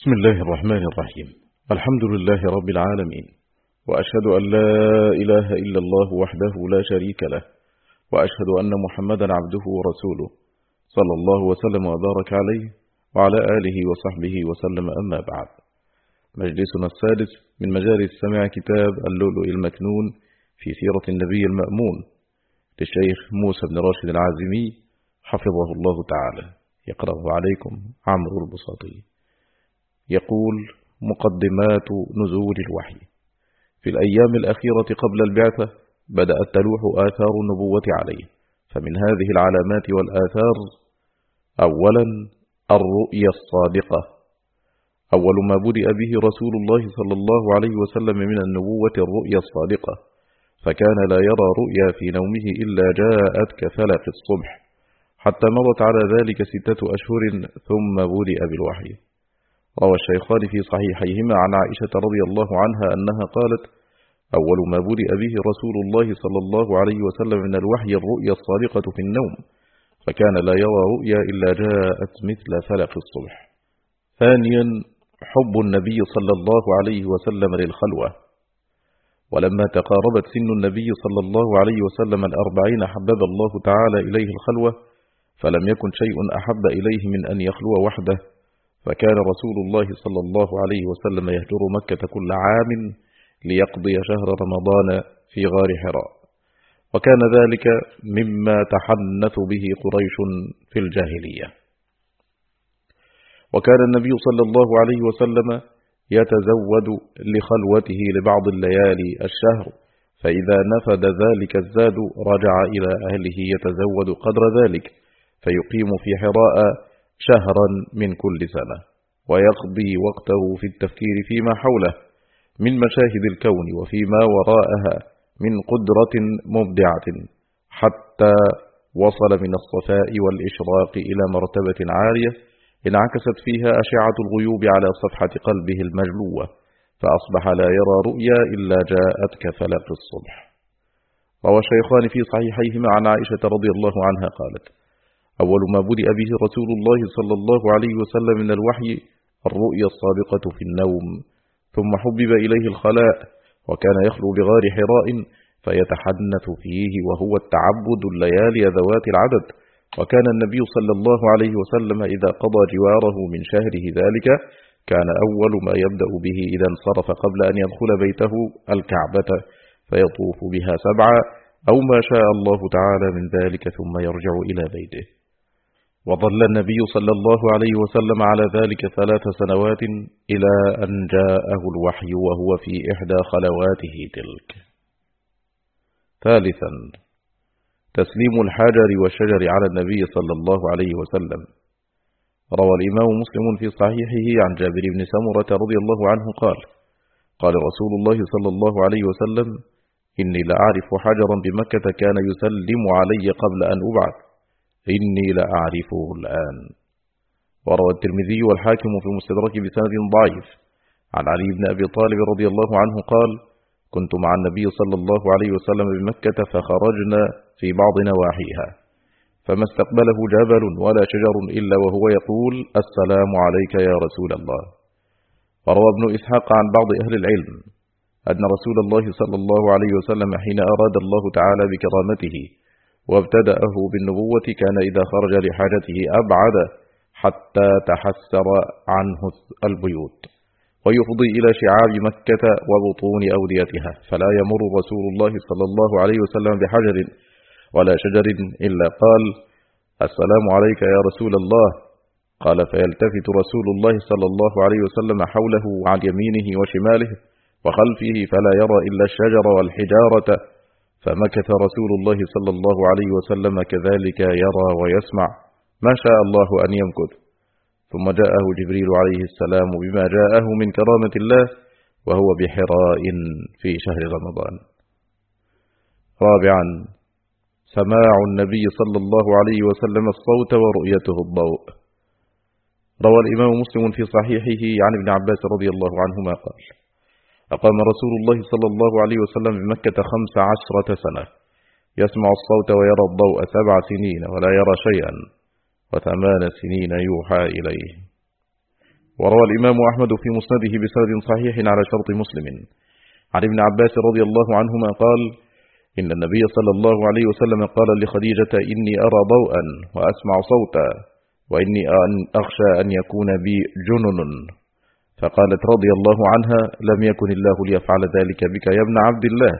بسم الله الرحمن الرحيم. الحمد لله رب العالمين. وأشهد أن لا إله إلا الله وحده لا شريك له. وأشهد أن محمدا عبده ورسوله. صلى الله وسلم وبارك عليه وعلى آله وصحبه وسلم. أما بعد مجلسنا السادس من مجالس سمع كتاب اللؤلؤ المكنون في سيرة النبي المأمون للشيخ موسى بن راشد العازمي حفظه الله تعالى. يقرأه عليكم عمرو البساطي. يقول مقدمات نزول الوحي. في الأيام الأخيرة قبل البعثة بدأت تلوح آثار النبوة عليه. فمن هذه العلامات والآثار أولا الرؤيا الصادقة. أول ما بدأ به رسول الله صلى الله عليه وسلم من النبوة الرؤيا الصادقة. فكان لا يرى رؤيا في نومه إلا جاءت كفلق الصبح. حتى مرت على ذلك ستة أشهر ثم بدأ بالوحي. روى الشيخان في صحيحيهما عن عائشة رضي الله عنها أنها قالت أول ما بدأ به رسول الله صلى الله عليه وسلم من الوحي الرؤيا الصادقة في النوم فكان لا يرى رؤيا إلا جاءت مثل فلق الصبح. ثانيا حب النبي صلى الله عليه وسلم للخلوة. ولما تقاربت سن النبي صلى الله عليه وسلم الأربعين حبب الله تعالى إليه الخلوة فلم يكن شيء أحب إليه من أن يخلو وحده. فكان رسول الله صلى الله عليه وسلم يهجر مكة كل عام ليقضي شهر رمضان في غار حراء. وكان ذلك مما تحنث به قريش في الجاهلية. وكان النبي صلى الله عليه وسلم يتزود لخلوته لبعض الليالي الشهر فإذا نفد ذلك الزاد رجع إلى أهله يتزود قدر ذلك فيقيم في حراء شهرا من كل سنة ويقضي وقته في التفكير فيما حوله من مشاهد الكون وفيما وراءها من قدرة مبدعة حتى وصل من الصفاء والإشراق إلى مرتبة عالية انعكست فيها أشعة الغيوب على صفحة قلبه المجلوة فأصبح لا يرى رؤيا إلا جاءت كفلق الصبح. روى الشيخان في صحيحيهما عن عائشة رضي الله عنها قالت أول ما بدأ به رسول الله صلى الله عليه وسلم من الوحي الرؤيا الصادقة في النوم. ثم حبب إليه الخلاء وكان يخلو بغار حراء فيتحنث فيه وهو التعبد الليالي ذوات العدد. وكان النبي صلى الله عليه وسلم إذا قضى جواره من شهره ذلك كان أول ما يبدأ به إذا انصرف قبل أن يدخل بيته الكعبة. فيطوف بها سبعا أو ما شاء الله تعالى من ذلك ثم يرجع إلى بيته. وظل النبي صلى الله عليه وسلم على ذلك ثلاث سنوات إلى أن جاءه الوحي وهو في إحدى خلواته تلك. ثالثا تسليم الحجر والشجر على النبي صلى الله عليه وسلم. روى الإمام مسلم في صحيحه عن جابر بن سمرة رضي الله عنه قال قال رسول الله صلى الله عليه وسلم إني لأعرف حجرا بمكة كان يسلم علي قبل أن أبعث. إني لأعرفه الآن. وروى الترمذي والحاكم في مستدرك بسند ضعيف. عن علي بن أبي طالب رضي الله عنه قال كنت مع النبي صلى الله عليه وسلم بمكة فخرجنا في بعض نواحيها. فما استقبله جبل ولا شجر إلا وهو يقول السلام عليك يا رسول الله وروى ابن إسحاق عن بعض أهل العلم أن رسول الله صلى الله عليه وسلم حين أراد الله تعالى بكرامته وابتدأه بالنبوة كان إذا خرج لحاجته أبعد حتى تحسر عنه البيوت ويفضي إلى شعاب مكة وبطون أوديتها. فلا يمر رسول الله صلى الله عليه وسلم بحجر ولا شجر إلا قال السلام عليك يا رسول الله. قال فيلتفت رسول الله صلى الله عليه وسلم حوله عن يمينه وشماله وخلفه فلا يرى إلا الشجر والحجارة فمكث رسول الله صلى الله عليه وسلم كذلك يرى ويسمع ما شاء الله أن يمكث ثم جاءه جبريل عليه السلام بما جاءه من كرامة الله وهو بحراء في شهر رمضان. رابعا سماع النبي صلى الله عليه وسلم الصوت ورؤيته الضوء. روى الإمام مسلم في صحيحه عن ابن عباس رضي الله عنهما قال أقام رسول الله صلى الله عليه وسلم بمكة خمس عشرة سنة. يسمع الصوت ويرى الضوء سبع سنين ولا يرى شيئا وثمان سنين يوحى إليه. وروى الإمام أحمد في مسنده بسند صحيح على شرط مسلم. عن ابن عباس رضي الله عنهما قال إن النبي صلى الله عليه وسلم قال لخديجة إني أرى ضوءا وأسمع صوتا وإني أخشى أن يكون بي جنن. فقالت رضي الله عنها لم يكن الله ليفعل ذلك بك يا ابن عبد الله.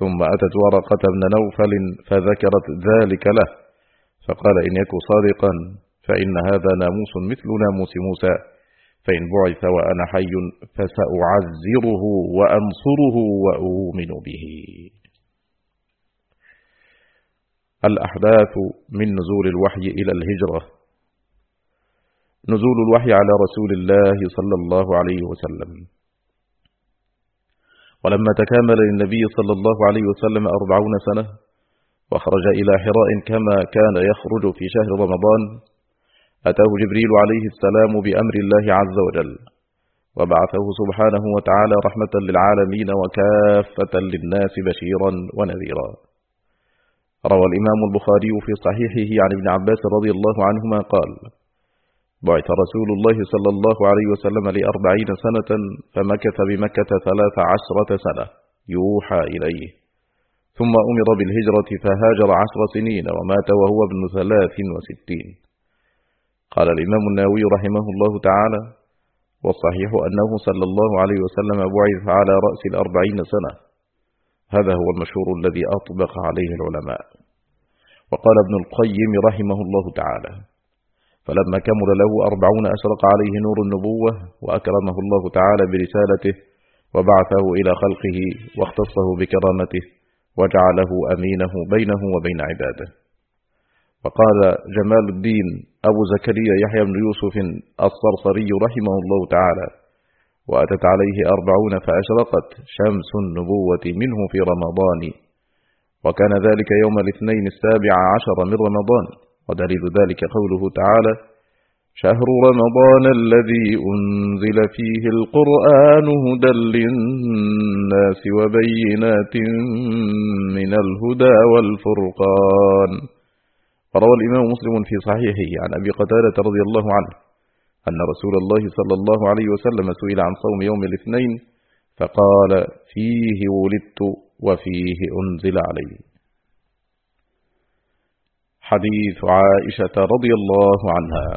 ثم أتت ورقة بن نوفل فذكرت ذلك له فقال إن يك صادقا فإن هذا ناموس مثل ناموس موسى فإن بعث وأنا حي فسأعزره وأنصره وأؤمن به. الأحداث من نزول الوحي إلى الهجرة. نزول الوحي على رسول الله صلى الله عليه وسلم. ولما تكامل للنبي صلى الله عليه وسلم أربعون سنة وخرج إلى حراء كما كان يخرج في شهر رمضان أتاه جبريل عليه السلام بأمر الله عز وجل وبعثه سبحانه وتعالى رحمة للعالمين وكافة للناس بشيرا ونذيرا. روى الإمام البخاري في صحيحه عن ابن عباس رضي الله عنهما قال بعث رسول الله صلى الله عليه وسلم لأربعين سنة فمكث بمكة ثلاث عشرة سنة. يوحى إليه. ثم أمر بالهجرة فهاجر عشر سنين ومات وهو ابن ثلاث وستين. قال الإمام الناوي رحمه الله تعالى والصحيح أنه صلى الله عليه وسلم بعث على رأس الأربعين سنة. هذا هو المشهور الذي أطبق عليه العلماء. وقال ابن القيم رحمه الله تعالى فلما كمل له أربعون أشرق عليه نور النبوة وأكرمه الله تعالى برسالته وبعثه إلى خلقه واختصه بكرامته وجعله أمينه بينه وبين عباده. وقال جمال الدين أبو زكريا يحيى بن يوسف الصرصري رحمه الله تعالى وأتت عليه أربعون فأشرقت شمس النبوة منه في رمضان وكان ذلك يوم الاثنين السابع عشر من رمضان. ودليل ذلك قوله تعالى شهر رمضان الذي أنزل فيه القرآن هدى للناس وبينات من الهدى والفرقان روى الإمام مسلم في صحيحه عن أبي قتادة رضي الله عنه أن رسول الله صلى الله عليه وسلم سئل عن صوم يوم الاثنين فقال فيه ولدت وفيه أنزل علي حديث عائشة رضي الله عنها.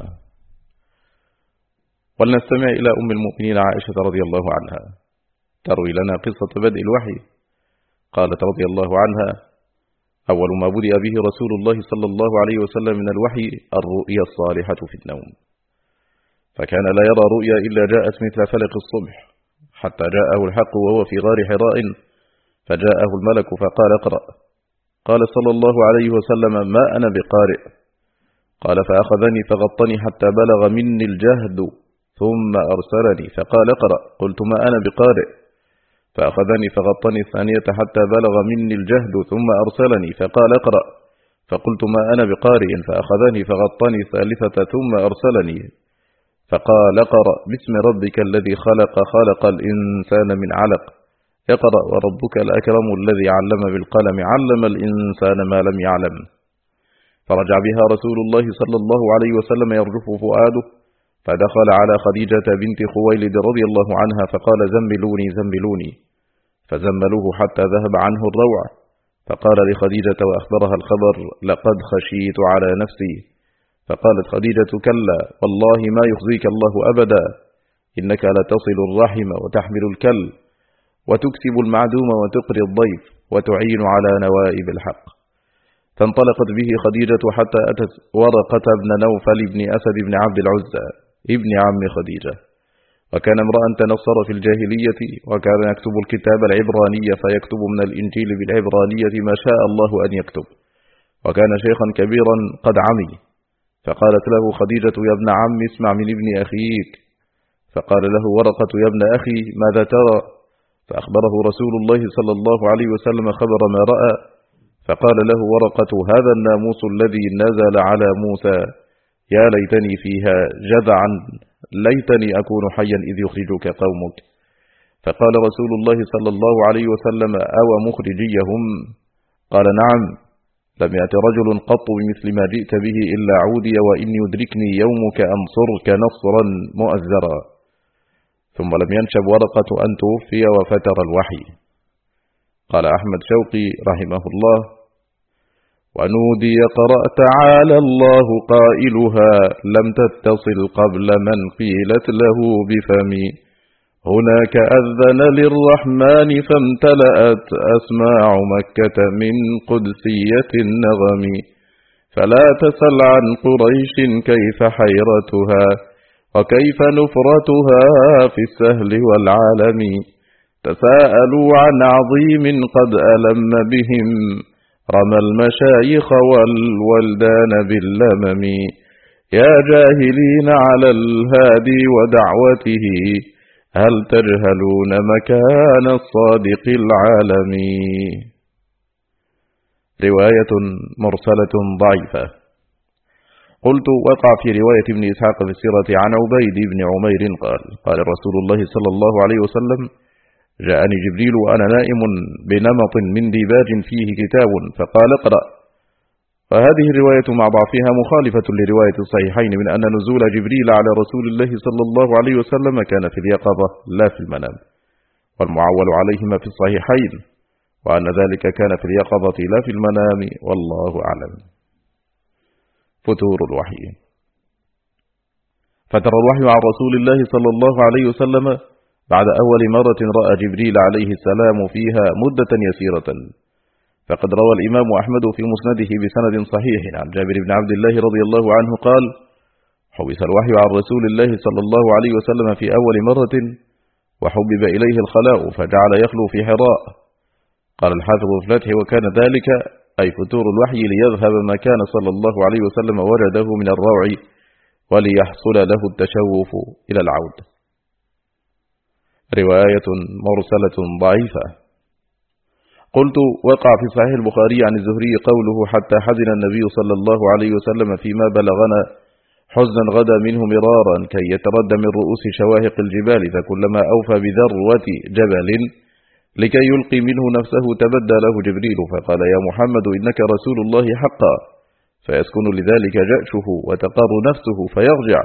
ولنستمع إلى أم المؤمنين عائشة رضي الله عنها. تروي لنا قصة بدء الوحي. قالت رضي الله عنها أول ما بدأ به رسول الله صلى الله عليه وسلم من الوحي الرؤيا الصالحة في النوم. فكان لا يرى رؤيا إلا جاءت مثل فلق الصبح. حتى جاءه الحق وهو في غار حراء فجاءه الملك فقال اقرأ. قال صلى الله عليه وسلم ما أنا بقارئ. قال فأخذني فغطني حتى بلغ مني الجهد ثم أرسلني. فقال اقرأ. قلت ما أنا بقارئ. فأخذني فغطني الثانية حتى بلغ مني الجهد ثم أرسلني. فقال اقرأ. فقلت ما أنا بقارئ. فأخذني فغطني الثالثة ثم أرسلني. فقال اقرأ باسم ربك الذي خلق خلق الإنسان من علق. اقرأ وربك الأكرم الذي علم بالقلم علم الإنسان ما لم يعلم. فرجع بها رسول الله صلى الله عليه وسلم يرجف فؤاده فدخل على خديجة بنت خويلد رضي الله عنها فقال زملوني زملوني. فزملوه حتى ذهب عنه الروع فقال لخديجة وأخبرها الخبر لقد خشيت على نفسي. فقالت خديجة كلا والله ما يخزيك الله أبدا إنك لتصل الرحم وتحمل الكل. وتكسب المعدوم وتقري الضيف وتعين على نوائب الحق. فانطلقت به خديجة حتى أتت ورقة بن نوفل بن أسد بن عبد العزى ابن عم خديجة. وكان امرأ تنصر في الجاهلية وكان يكتب الكتاب العبرانية فيكتب من الإنجيل بالعبرانية ما شاء الله أن يكتب. وكان شيخا كبيرا قد عمي. فقالت له خديجة يا ابن عم اسمع من ابن أخيك. فقال له ورقة يا ابن أخي ماذا ترى؟ فأخبره رسول الله صلى الله عليه وسلم خبر ما رأى فقال له ورقة هذا الناموس الذي نزل على موسى. يا ليتني فيها جذعا ليتني أكون حيا إذ يخرجك قومك. فقال رسول الله صلى الله عليه وسلم أو مخرجيهم؟ قال نعم لم يأت رجل قط بمثل ما جئت به إلا عودي وإن يدركني يومك أنصرك نصرا مؤزرا. ثم لم ينشب ورقة أن توفي وفتر الوحي. قال أحمد شوقي رحمه الله ونودي قرأ تعالى الله قائلها لم تتصل قبل من قيلت له بفمي. هناك أذن للرحمن فامتلأت أسماع مكة من قدسية النغم. فلا تسل عن قريش كيف حيرتها وكيف نفرتها في السهل والعالم؟ تساءلوا عن عظيم قد ألم بهم رمى المشايخ والولدان باللمم. يا جاهلين على الهادي ودعوته هل تجهلون مكان الصادق العالمي رواية مرسلة ضعيفة. قلت وقع في رواية ابن إسحاق في السيرة عن عبيد بن عمير قال قال رسول الله صلى الله عليه وسلم جاءني جبريل وأنا نائم بنمط من ديباج فيه كتاب فقال اقرأ. فهذه الرواية مع ضعفها مخالفة لرواية الصحيحين من أن نزول جبريل على رسول الله صلى الله عليه وسلم كان في اليقظة لا في المنام. والمعول عليهما في الصحيحين وأن ذلك كان في اليقظة لا في المنام والله أعلم. فتور الوحي. فتر الوحي عن رسول الله صلى الله عليه وسلم بعد أول مرة رأى جبريل عليه السلام فيها مدة يسيرة. فقد روى الإمام أحمد في مسنده بسند صحيح. عن جابر بن عبد الله رضي الله عنه قال حبس الوحي عن رسول الله صلى الله عليه وسلم في أول مرة وحبب إليه الخلاء فجعل يخلو في حراء. قال الحافظ الفتح وكان ذلك أي فتور الوحي ليذهب ما كان صلى الله عليه وسلم وجده من الروع وليحصل له التشوف إلى العود. رواية مرسلة ضعيفة. قلت وقع في صحيح البخاري عن الزهري قوله حتى حزن النبي صلى الله عليه وسلم فيما بلغنا حزنا غدا منه مرارا كي يتردى من رؤوس شواهق الجبال فكلما أوفى بذروة جبل لكي يلقي منه نفسه تبدى له جبريل فقال يا محمد إنك رسول الله حقا. فيسكن لذلك جأشه وتقر نفسه فيرجع.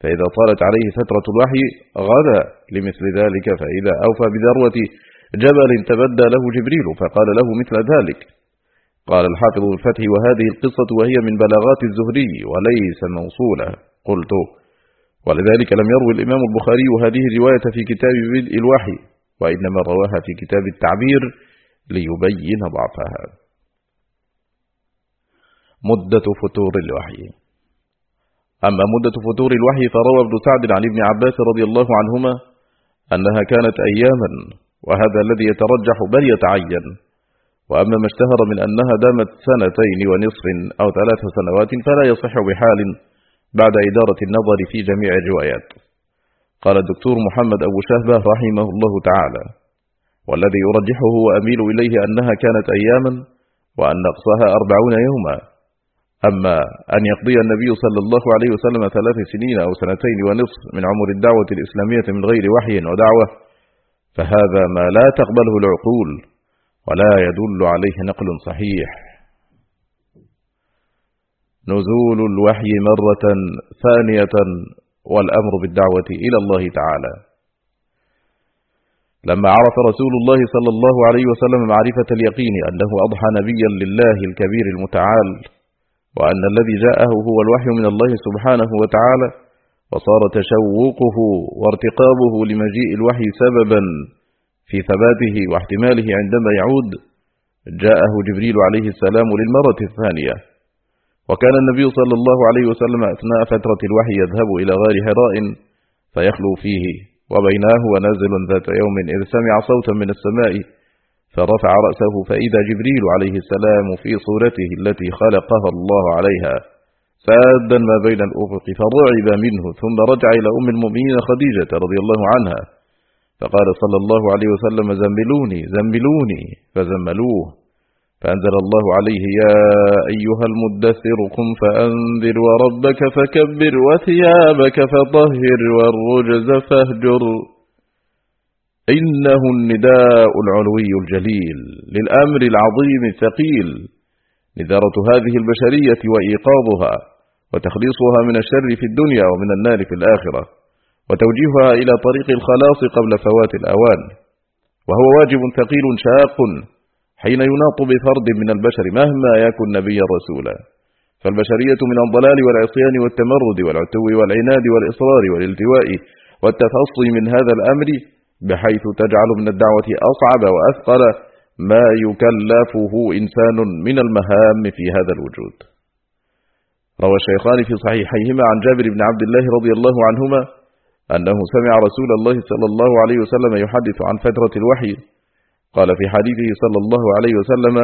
فإذا طالت عليه فترة الوحي غدا. لمثل ذلك فإذا أوفى بذروة جبل تبدى له جبريل فقال له مثل ذلك. قال الحافظ الفتح وهذه القصة وهي من بلاغات الزهري وليس موصولة قلت ولذلك لم يروي الإمام البخاري هذه الرواية في كتاب بدء الوحي. وإنما رواها في كتاب التعبير ليبين ضعفها. مدة فتور الوحي. أما مدة فتور الوحي فروى ابن سعد عن ابن عباس رضي الله عنهما أنها كانت أياما وهذا الذي يترجح بل يتعين. وأما ما اشتهر من أنها دامت سنتين ونصف أو ثلاث سنوات فلا يصح بحال بعد إدارة النظر في جميع الروايات. قال الدكتور محمد أبو شهبة رحمه الله تعالى والذي يرجحه وأميل إليه أنها كانت أياما وأن نقصها أربعون يوما. أما أن يقضي النبي صلى الله عليه وسلم ثلاث سنين أو سنتين ونصف من عمر الدعوة الإسلامية من غير وحي ودعوة فهذا ما لا تقبله العقول ولا يدل عليه نقل صحيح. نزول الوحي مرة ثانية والأمر بالدعوة إلى الله تعالى. لما عرف رسول الله صلى الله عليه وسلم معرفة اليقين أنه أضحى نبيا لله الكبير المتعال وأن الذي جاءه هو الوحي من الله سبحانه وتعالى وصار تشوقه وارتقابه لمجيء الوحي سببا في ثباته واحتماله عندما يعود جاءه جبريل عليه السلام للمرة الثانية. وكان النبي صلى الله عليه وسلم أثناء فترة الوحي يذهب إلى غار حراء فيخلو فيه وبيناه ونازل ذات يوم إذ سمع صوتا من السماء فرفع رأسه فإذا جبريل عليه السلام في صورته التي خلقها الله عليها سادا ما بين الأفق فرعب منه ثم رجع إلى أم المؤمنين خديجة رضي الله عنها فقال صلى الله عليه وسلم زملوني زملوني فزملوه. فأنزل الله عليه يا أيها المدثر قم فأنذر وربك فكبر وثيابك فطهر والرجز فاهجر. إنه النداء العلوي الجليل للأمر العظيم الثقيل نذارة هذه البشرية وإيقاظها وتخليصها من الشر في الدنيا ومن النار في الآخرة وتوجيهها إلى طريق الخلاص قبل فوات الأوان وهو واجب ثقيل شاق حين يناط بفرد من البشر مهما يكن نبيا رسولا. فالبشرية من الضلال والعصيان والتمرد والعتو والعناد والإصرار والالتواء والتفصي من هذا الأمر بحيث تجعل من الدعوة أصعب وأثقل ما يكلفه إنسان من المهام في هذا الوجود. روى الشيخان في صحيحيهما عن جابر بن عبد الله رضي الله عنهما أنه سمع رسول الله صلى الله عليه وسلم يحدث عن فترة الوحي قال في حديثه صلى الله عليه وسلم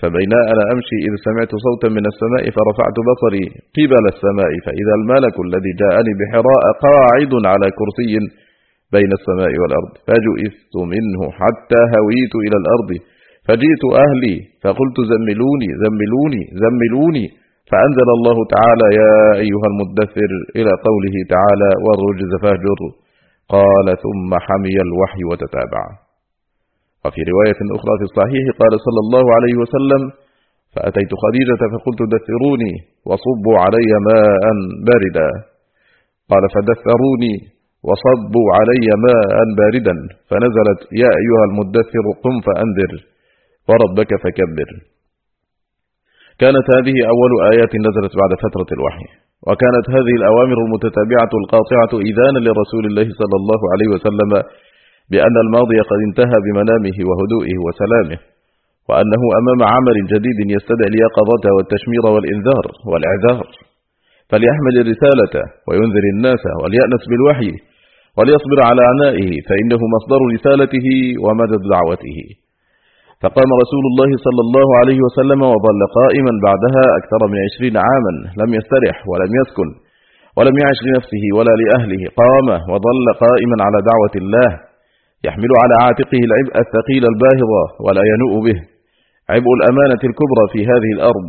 فبينا أنا أمشي إذ سمعت صوتا من السماء فرفعت بصري قبل السماء فإذا الملك الذي جاءني بحراء قاعد على كرسي بين السماء والأرض فجئت منه حتى هويت إلى الأرض فجئت أهلي فقلت زملوني زملوني زملوني فأنزل الله تعالى يا أيها المدثر إلى قوله تعالى والرجز فاهجر قال ثم حمي الوحي وتتابع وفي رواية أخرى في الصحيح قال صلى الله عليه وسلم فأتيت خديجة فقلت دثروني وصبوا علي ماء باردا. قال فدثروني وصبوا علي ماء باردا. فنزلت يا أيها المدثر قم فأنذر وربك فكبر. كانت هذه أول آيات نزلت بعد فترة الوحي. وكانت هذه الأوامر المتتابعة القاطعة إذانا لرسول الله صلى الله عليه وسلم بأن الماضي قد انتهى بمنامه وهدوئه وسلامه وأنه أمام عمل جديد يستدعي اليقظة والتشمير والإنذار والإعذار. فليحمل الرسالة وينذر الناس وليأنس بالوحي وليصبر على عنائه فإنه مصدر رسالته ومدد دعوته. فقام رسول الله صلى الله عليه وسلم وظل قائما بعدها أكثر من عشرين عاما لم يسترح ولم يسكن ولم يعش لنفسه ولا لأهله. قام وظل قائما على دعوة الله يحمل على عاتقه العبء الثقيل الباهظ ولا ينوء به. عبء الأمانة الكبرى في هذه الأرض.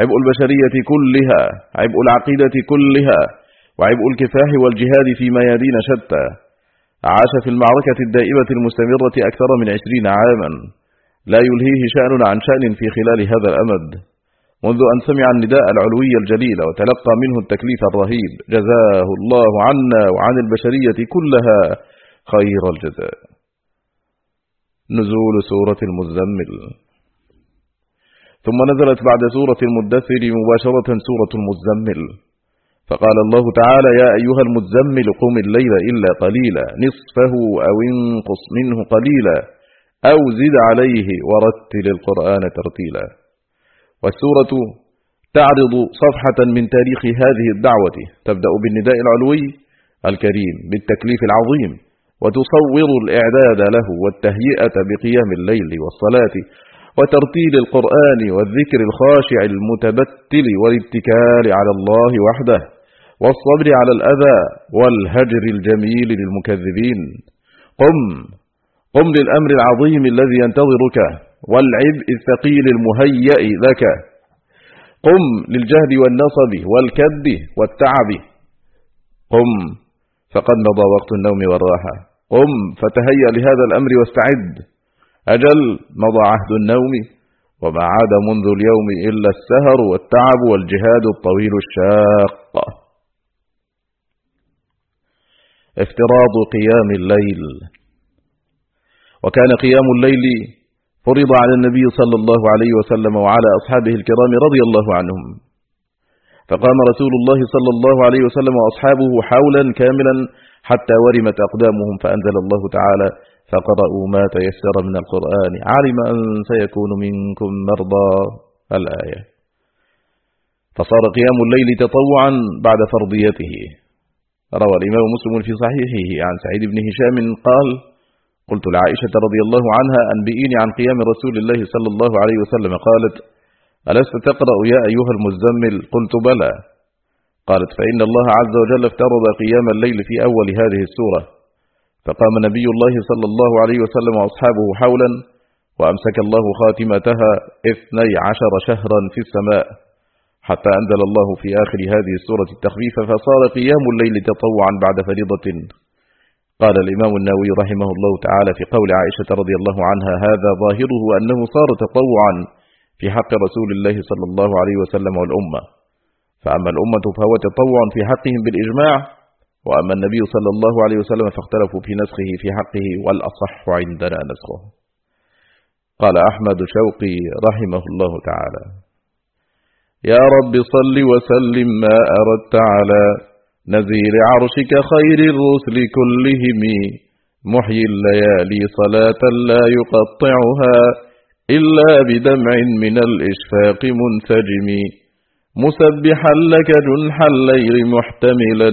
عبء البشرية كلها. عبء العقيدة كلها. وعبء الكفاح والجهاد في ميادين شتى. عاش في المعركة الدائمة المستمرة أكثر من عشرين عاما. لا يلهيه شأن عن شأن في خلال هذا الأمد. منذ أن سمع النداء العلوي الجليل وتلقى منه التكليف الرهيب جزاه الله عنا وعن البشرية كلها. خير الجزاء. نزول سورة المزمل. ثم نزلت بعد سورة المدثر مباشرة سورة المزمل. فقال الله تعالى يا أيها المزمل قم الليل إلا قليلا نصفه أو انقص منه قليلا أو زد عليه ورتل القرآن ترتيلا. والسورة تعرض صفحة من تاريخ هذه الدعوة. تبدأ بالنداء العلوي الكريم بالتكليف العظيم. وتصور الإعداد له والتهيئة بقيام الليل والصلاة وترتيل القرآن والذكر الخاشع المتبتل والاتكال على الله وحده والصبر على الأذى والهجر الجميل للمكذبين. قم قم للأمر العظيم الذي ينتظرك والعبء الثقيل المهيأ لك. قم للجهد والنصب والكد والتعب. قم فقد مضى وقت النوم والراحة. قم فتهيأ لهذا الأمر واستعد. أجل مضى عهد النوم وما عاد منذ اليوم إلا السهر والتعب والجهاد الطويل الشاق. افتراض قيام الليل. وكان قيام الليل فرض على النبي صلى الله عليه وسلم وعلى أصحابه الكرام رضي الله عنهم. فقام رسول الله صلى الله عليه وسلم وأصحابه حولا كاملا حتى ورمت أقدامهم فأنزل الله تعالى فقرأوا ما تيسر من القرآن. علم أن سيكون منكم مرضى الآية. فصار قيام الليل تطوعا بعد فرضيته. روى الإمام مسلم في صحيحه عن سعيد بن هشام قال قلت لعائشة رضي الله عنها أنبئيني عن قيام رسول الله صلى الله عليه وسلم. قالت ألست تقرأ يا أيها المزمل؟ قلت بلى. قالت فإن الله عز وجل افترض قيام الليل في أول هذه السورة. فقام نبي الله صلى الله عليه وسلم وأصحابه حولا وأمسك الله خاتمتها اثني عشر شهرا في السماء. حتى أنزل الله في آخر هذه السورة التخفيف فصار قيام الليل تطوعا بعد فريضة. قال الإمام النووي رحمه الله تعالى في قول عائشة رضي الله عنها هذا ظاهره أنه صار تطوعا. في حق رسول الله صلى الله عليه وسلم والأمة. فأما الأمة فهو تطوع في حقهم بالإجماع وأما النبي صلى الله عليه وسلم فاختلفوا في نسخه في حقه والأصح عندنا نسخه. قال أحمد شوقي رحمه الله تعالى يا رب صل وسلم ما أردت على نزيل عرشك خير الرسل كلهم محيي الليالي صلاة لا يقطعها إلا بدمع من الإشفاق منسجم مسبحا لك جنح الليل محتملا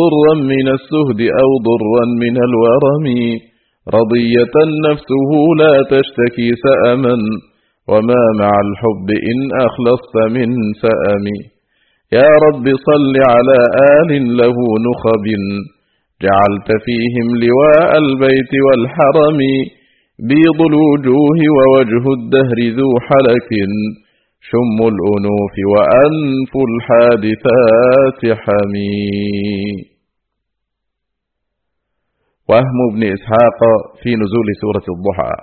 ضرا من السهد أو ضرا من الورم. رضية نفسه لا تشتكي سأما وما مع الحب إن أخلصت من سأم. يا رب صل على آل له نخب جعلت فيهم لواء البيت والحرم. بيض الوجوه ووجه الدهر ذو حلك شم الأنوف وأنف الحادثات حمي وهم ابن إسحاق في نزول سورة الضحى.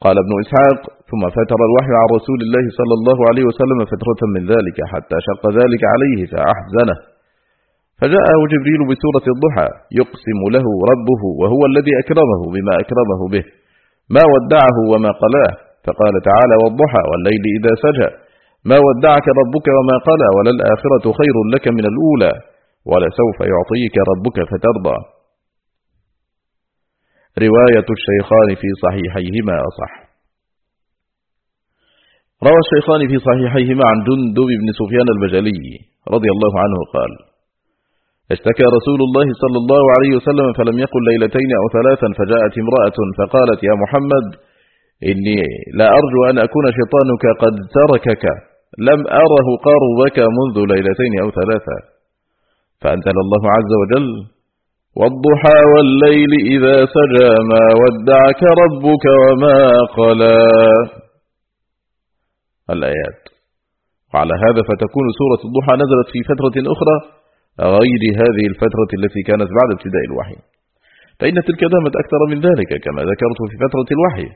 قال ابن إسحاق ثم فتر الوحي عن رسول الله صلى الله عليه وسلم فترة من ذلك حتى شق ذلك عليه فأحزنه. فجاءه جبريل بسورة الضحى يقسم له ربه وهو الذي أكرمه بما أكرمه به. ما ودعه وما قلاه. فقال تعالى والضحى والليل إذا سجى. ما ودعك ربك وما قلى وللآخرة خير لك من الأولى. ولسوف يعطيك ربك فترضى. رواية الشيخان في صحيحيهما أصح. روى الشيخان في صحيحيهما عن جندب بن سفيان البجلي رضي الله عنه قال اشتكى رسول الله صلى الله عليه وسلم فلم يقل ليلتين أو ثلاثا فجاءت امرأة فقالت يا محمد إني لا أرجو أن أكون شيطانك قد تركك. لم أره قربك منذ ليلتين أو ثلاثة فأنزل الله عز وجل والضحى والليل إذا سجى ما ودعك ربك وما قلى. الآيات. وعلى هذا فتكون سورة الضحى نزلت في فترة أخرى. غير هذه الفترة التي كانت بعد ابتداء الوحي. فإن تلك دامت أكثر من ذلك كما ذكرت في فترة الوحي.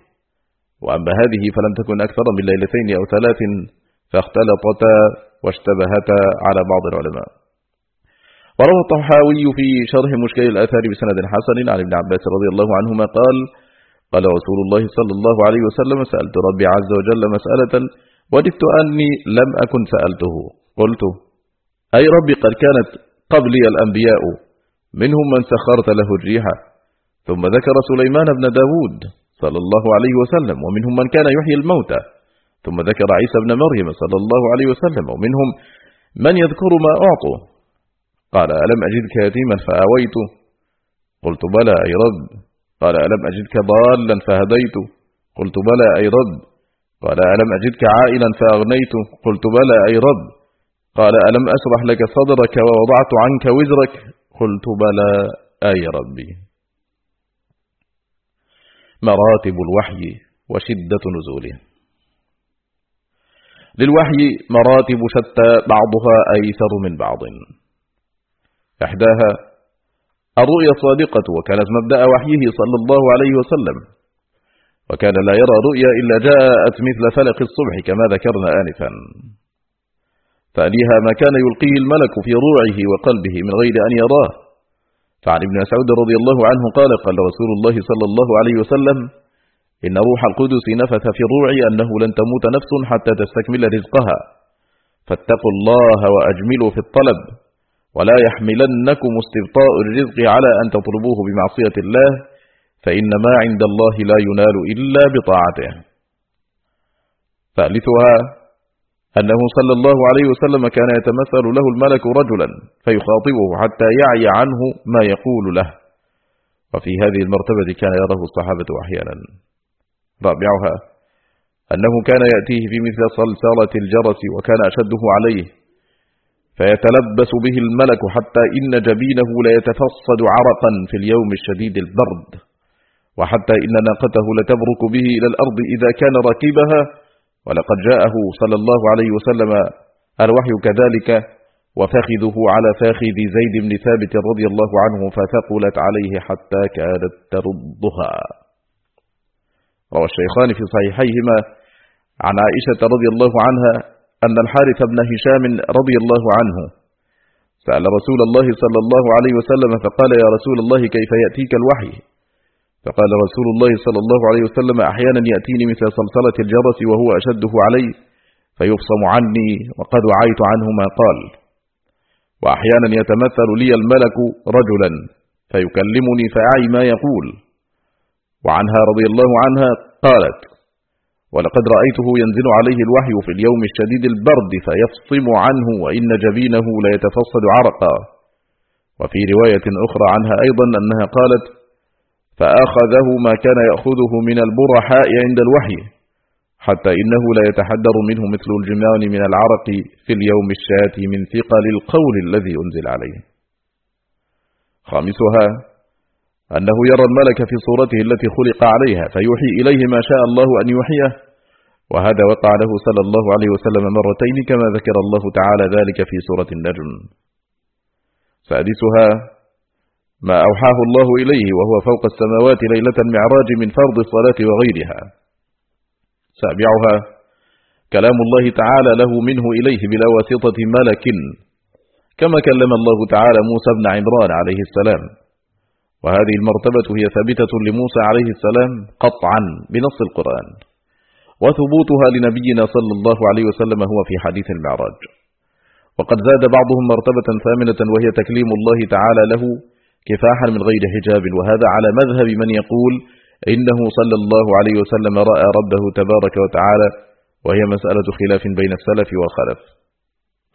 وأما هذه فلم تكن أكثر من ليلتين أو ثلاث فاختلطتا واشتبهتا على بعض العلماء. وروى الطحاوي في شرح مشكل الآثار بسند حسن عن ابن عباس رضي الله عنهما قال قال رسول الله صلى الله عليه وسلم سألت ربي عز وجل مسألة وددت أني لم أكن سألته. قلت أي ربي قد كانت قبلي الأنبياء منهم من سخرت له الريح. ثم ذكر سليمان بن داود صلى الله عليه وسلم ومنهم من كان يحيي الموتى ثم ذكر عيسى بن مريم صلى الله عليه وسلم ومنهم من يذكر ما أعطوا. قال ألم أجدك يتيما فآويت؟ قلت بلى أي رب. قال ألم أجدك ضالا فهديت؟ قلت بلى أي رب. قال ألم أجدك عائلا فأغنيت؟ قلت بلى أي رب. قال ألم أشرح لك صدرك ووضعت عنك وزرك؟ قلت بلى أي ربي. مراتب الوحي وشدة نزوله. للوحي مراتب شتى بعضها أيسر من بعض. إحداها الرؤيا الصادقة وكانت مبدأ وحيه صلى الله عليه وسلم. وكان لا يرى رؤيا إلا جاءت مثل فلق الصبح كما ذكرنا آنفا. ثانيها ما كان يلقيه الملك في روعه وقلبه من غير أن يراه. فعن ابن مسعود رضي الله عنه قال قال رسول الله صلى الله عليه وسلم إن روح القدس نفث في الروع أنه لن تموت نفس حتى تستكمل رزقها. فاتقوا الله وأجملوا في الطلب ولا يحملنكم استبطاء الرزق على أن تطلبوه بمعصية الله فإن ما عند الله لا ينال إلا بطاعته. ثالثها أنه صلى الله عليه وسلم كان يتمثل له الملك رجلا فيخاطبه حتى يعي عنه ما يقول له. وفي هذه المرتبة كان يراه الصحابة أحيانا. رابعها أنه كان يأتيه في مثل صلصالة الجرس وكان أشده عليه فيتلبس به الملك حتى إن جبينه ليتفصد عرقا في اليوم الشديد البرد وحتى إن ناقته لتبرك به إلى الأرض إذا كان ركبها ولقد جاءه صلى الله عليه وسلم الوحي كذلك وفخذه على فاخذ زيد بن ثابت رضي الله عنه فثقلت عليه حتى كادت تردها. روى الشيخان في صحيحيهما عن عائشة رضي الله عنها أن الحارث بن هشام رضي الله عنه سأل رسول الله صلى الله عليه وسلم فقال يا رسول الله كيف يأتيك الوحي؟ فقال رسول الله صلى الله عليه وسلم أحيانا يأتيني مثل صلصلة الجرس وهو أشده علي فيفصم عني وقد وعيت عنه ما قال. وأحيانا يتمثل لي الملك رجلا فيكلمني فأعي ما يقول. وعنها رضي الله عنها قالت ولقد رأيته ينزل عليه الوحي في اليوم الشديد البرد فيفصم عنه وإن جبينه ليتفصد عرقا. وفي رواية أخرى عنها أيضا أنها قالت فأخذه ما كان يأخذه من البرحاء عند الوحي حتى إنه لا يتحدر منه مثل الجمان من العرق في اليوم الشاتي من ثقل القول الذي أنزل عليه. خامسها أنه يرى الملك في صورته التي خلق عليها فيوحي إليه ما شاء الله أن يوحيه وهذا وقع له صلى الله عليه وسلم مرتين كما ذكر الله تعالى ذلك في سورة النجم. سادسها ما أوحاه الله إليه وهو فوق السماوات ليلة المعراج من فرض الصلاة وغيرها. سابعها كلام الله تعالى له منه إليه بلا واسطة ملك. كما كلم الله تعالى موسى بن عمران عليه السلام. وهذه المرتبة هي ثابتة لموسى عليه السلام قطعا بنص القرآن. وثبوتها لنبينا صلى الله عليه وسلم هو في حديث المعراج. وقد زاد بعضهم مرتبة ثامنة وهي تكليم الله تعالى له كفاحا من غير حجاب. وهذا على مذهب من يقول إنه صلى الله عليه وسلم رأى ربه تبارك وتعالى وهي مسألة خلاف بين السلف والخلف.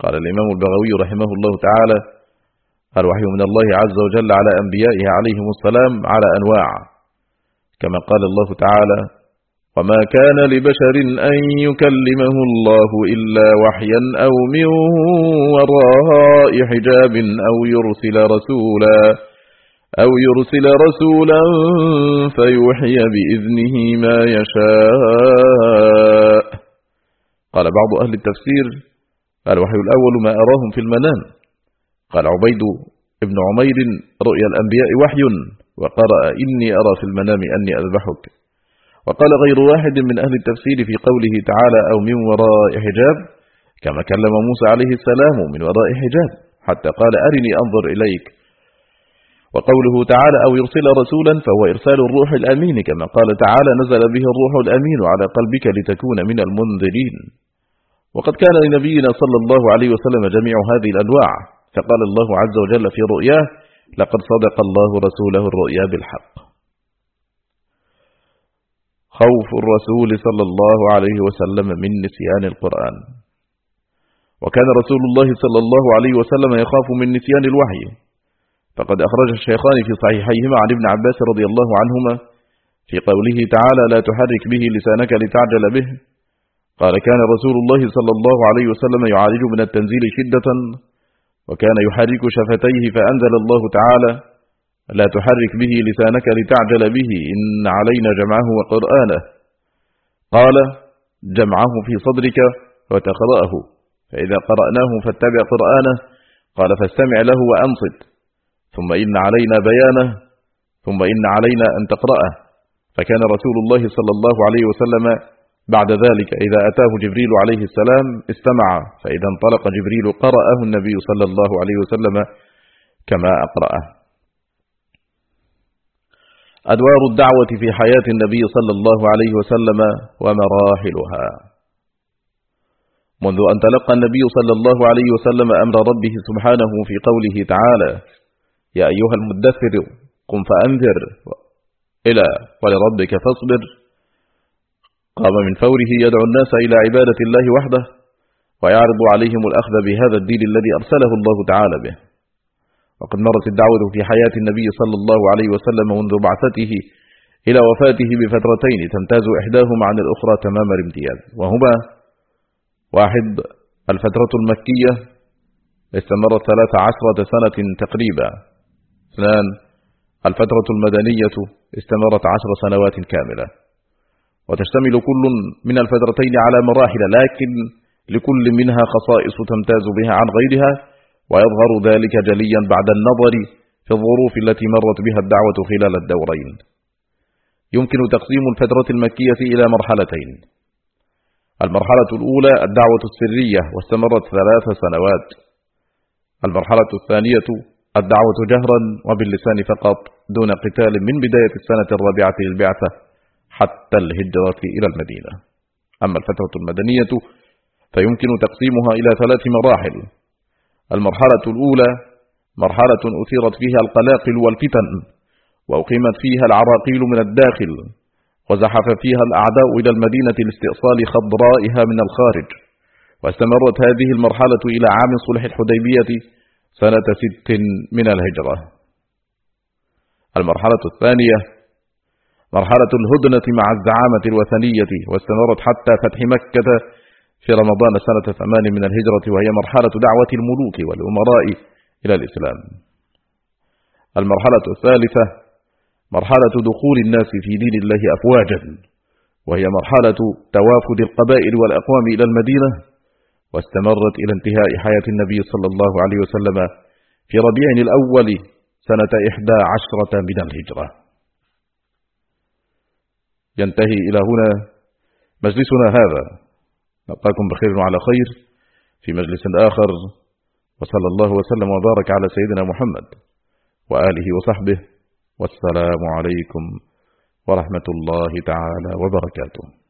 قال الإمام البغوي رحمه الله تعالى الوحي من الله عز وجل على أنبيائه عليهم السلام على أنواع. كما قال الله تعالى وما كان لبشر أن يكلمه الله إلا وحيا أو من وراء حجاب أو يرسل رسولا. أو يرسل رسولا فيوحي بإذنه ما يشاء. قال بعض أهل التفسير الوحي الأول ما أراهم في المنام. قال عبيد ابن عمير رؤيا الأنبياء وحي وقرأ إني أرى في المنام أني أذبحك. وقال غير واحد من أهل التفسير في قوله تعالى أو من وراء حجاب كما كلم موسى عليه السلام من وراء حجاب حتى قال أرني أنظر إليك. وقوله تعالى أو يرسل رسولا فهو إرسال الروح الأمين كما قال تعالى نزل به الروح الأمين على قلبك لتكون من المنذرين. وقد كان لنبينا صلى الله عليه وسلم جميع هذه الأنواع فقال الله عز وجل في رؤياه لقد صدق الله رسوله الرؤيا بالحق. خوف الرسول صلى الله عليه وسلم من نسيان القرآن. وكان رسول الله صلى الله عليه وسلم يخاف من نسيان الوحي. فقد أخرج الشيخان في صحيحيهما عن ابن عباس رضي الله عنهما في قوله تعالى لا تحرك به لسانك لتعجل به. قال كان رسول الله صلى الله عليه وسلم يعالج من التنزيل شدة وكان يحرك شفتيه فأنزل الله تعالى لا تحرك به لسانك لتعجل به إن علينا جمعه وقرآنه. قال جمعه في صدرك وتقرأه فإذا قرأناه فاتبع قرآنه. قال فاستمع له وأنصت. ثم إن علينا بيانه ثم إن علينا أن تقرأه. فكان رسول الله صلى الله عليه وسلم بعد ذلك إذا أتاه جبريل عليه السلام استمع فإذا انطلق جبريل قرأه النبي صلى الله عليه وسلم كما أقرأه. أدوار الدعوة في حياة النبي صلى الله عليه وسلم ومراحلها. منذ أن تلقى النبي صلى الله عليه وسلم أمر ربه سبحانه في قوله تعالى يا أيها المدثر قم فأنذر إلى ولربك فاصبر. قام من فوره يدعو الناس إلى عبادة الله وحده ويعرض عليهم الأخذ بهذا الدين الذي أرسله الله تعالى به. وقد مرت الدعوة في حياة النبي صلى الله عليه وسلم منذ بعثته إلى وفاته بفترتين تمتاز إحداهما عن الأخرى تمام الامتياز. وهما واحد الفترة المكية استمرت ثلاث عشرة سنة تقريبا. اثنان الفترة المدنية استمرت عشر سنوات كاملة وتشتمل كل من الفترتين على مراحل لكن لكل منها خصائص تمتاز بها عن غيرها ويظهر ذلك جليا بعد النظر في الظروف التي مرت بها الدعوة خلال الدورين. يمكن تقسيم الفترة المكية إلى مرحلتين. المرحلة الأولى الدعوة السرية واستمرت ثلاث سنوات. المرحلة الثانية الدعوة جهرا وباللسان فقط دون قتال من بداية السنة الرابعة للبعثة حتى الهجرة إلى المدينة. أما الفترة المدنية فيمكن تقسيمها إلى ثلاث مراحل. المرحلة الأولى مرحلة أثيرت فيها القلاقل والفتن وأقيمت فيها العراقيل من الداخل وزحف فيها الأعداء إلى المدينة لاستئصال خضرائها من الخارج. واستمرت هذه المرحلة إلى عام صلح الحديبية سنة ست من الهجرة. المرحلة الثانية مرحلة الهدنة مع الزعامة الوثنية واستمرت حتى فتح مكة في رمضان سنة ثمان من الهجرة وهي مرحلة دعوة الملوك والأمراء إلى الإسلام. المرحلة الثالثة مرحلة دخول الناس في دين الله أفواجا وهي مرحلة توافد القبائل والأقوام إلى المدينة. واستمرت إلى انتهاء حياة النبي صلى الله عليه وسلم في ربيع الأول سنة إحدى عشرة من الهجرة. ينتهي إلى هنا مجلسنا هذا. نلقاكم بخير وعلى خير في مجلس آخر. وصلى الله وسلم وبارك على سيدنا محمد وآله وصحبه. والسلام عليكم ورحمة الله تعالى وبركاته.